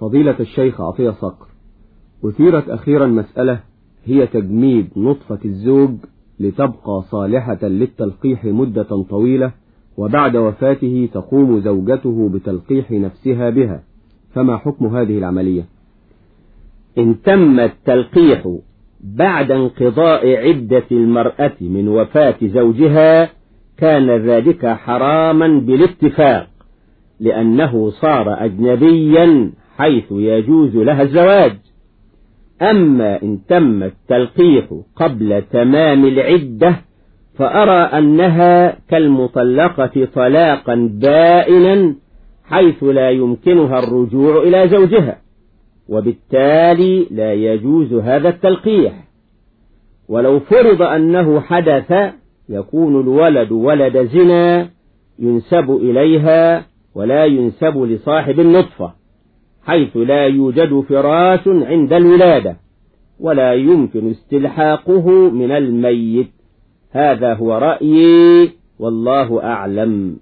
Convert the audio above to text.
فضيلة الشيخ عطية صقر أثيرت أخيرا مسألة هي تجميد نطفة الزوج لتبقى صالحة للتلقيح مدة طويلة وبعد وفاته تقوم زوجته بتلقيح نفسها بها فما حكم هذه العملية؟ إن تم التلقيح بعد انقضاء عدة المرأة من وفاة زوجها كان ذلك حراما بالاتفاق لأنه صار أجنبيا حيث يجوز لها الزواج. أما إن تم التلقيح قبل تمام العدة فأرى أنها كالمطلقة طلاقا بائنا حيث لا يمكنها الرجوع إلى زوجها وبالتالي لا يجوز هذا التلقيح. ولو فرض أنه حدث يكون الولد ولد زنا ينسب إليها ولا ينسب لصاحب النطفة. حيث لا يوجد فراش عند الولادة ولا يمكن استلحاقه من الميت. هذا هو رأيي والله أعلم.